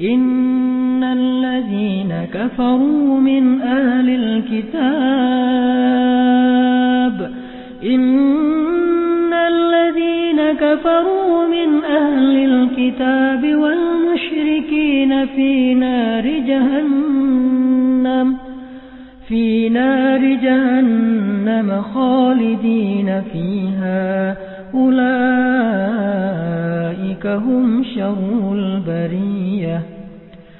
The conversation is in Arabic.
إن الذين كفروا من أهل الكتاب إن الذين كفروا من أهل الكتاب والمشركين في نار جهنم في نار جهنم خالدين فيها أولئك هم شر البريه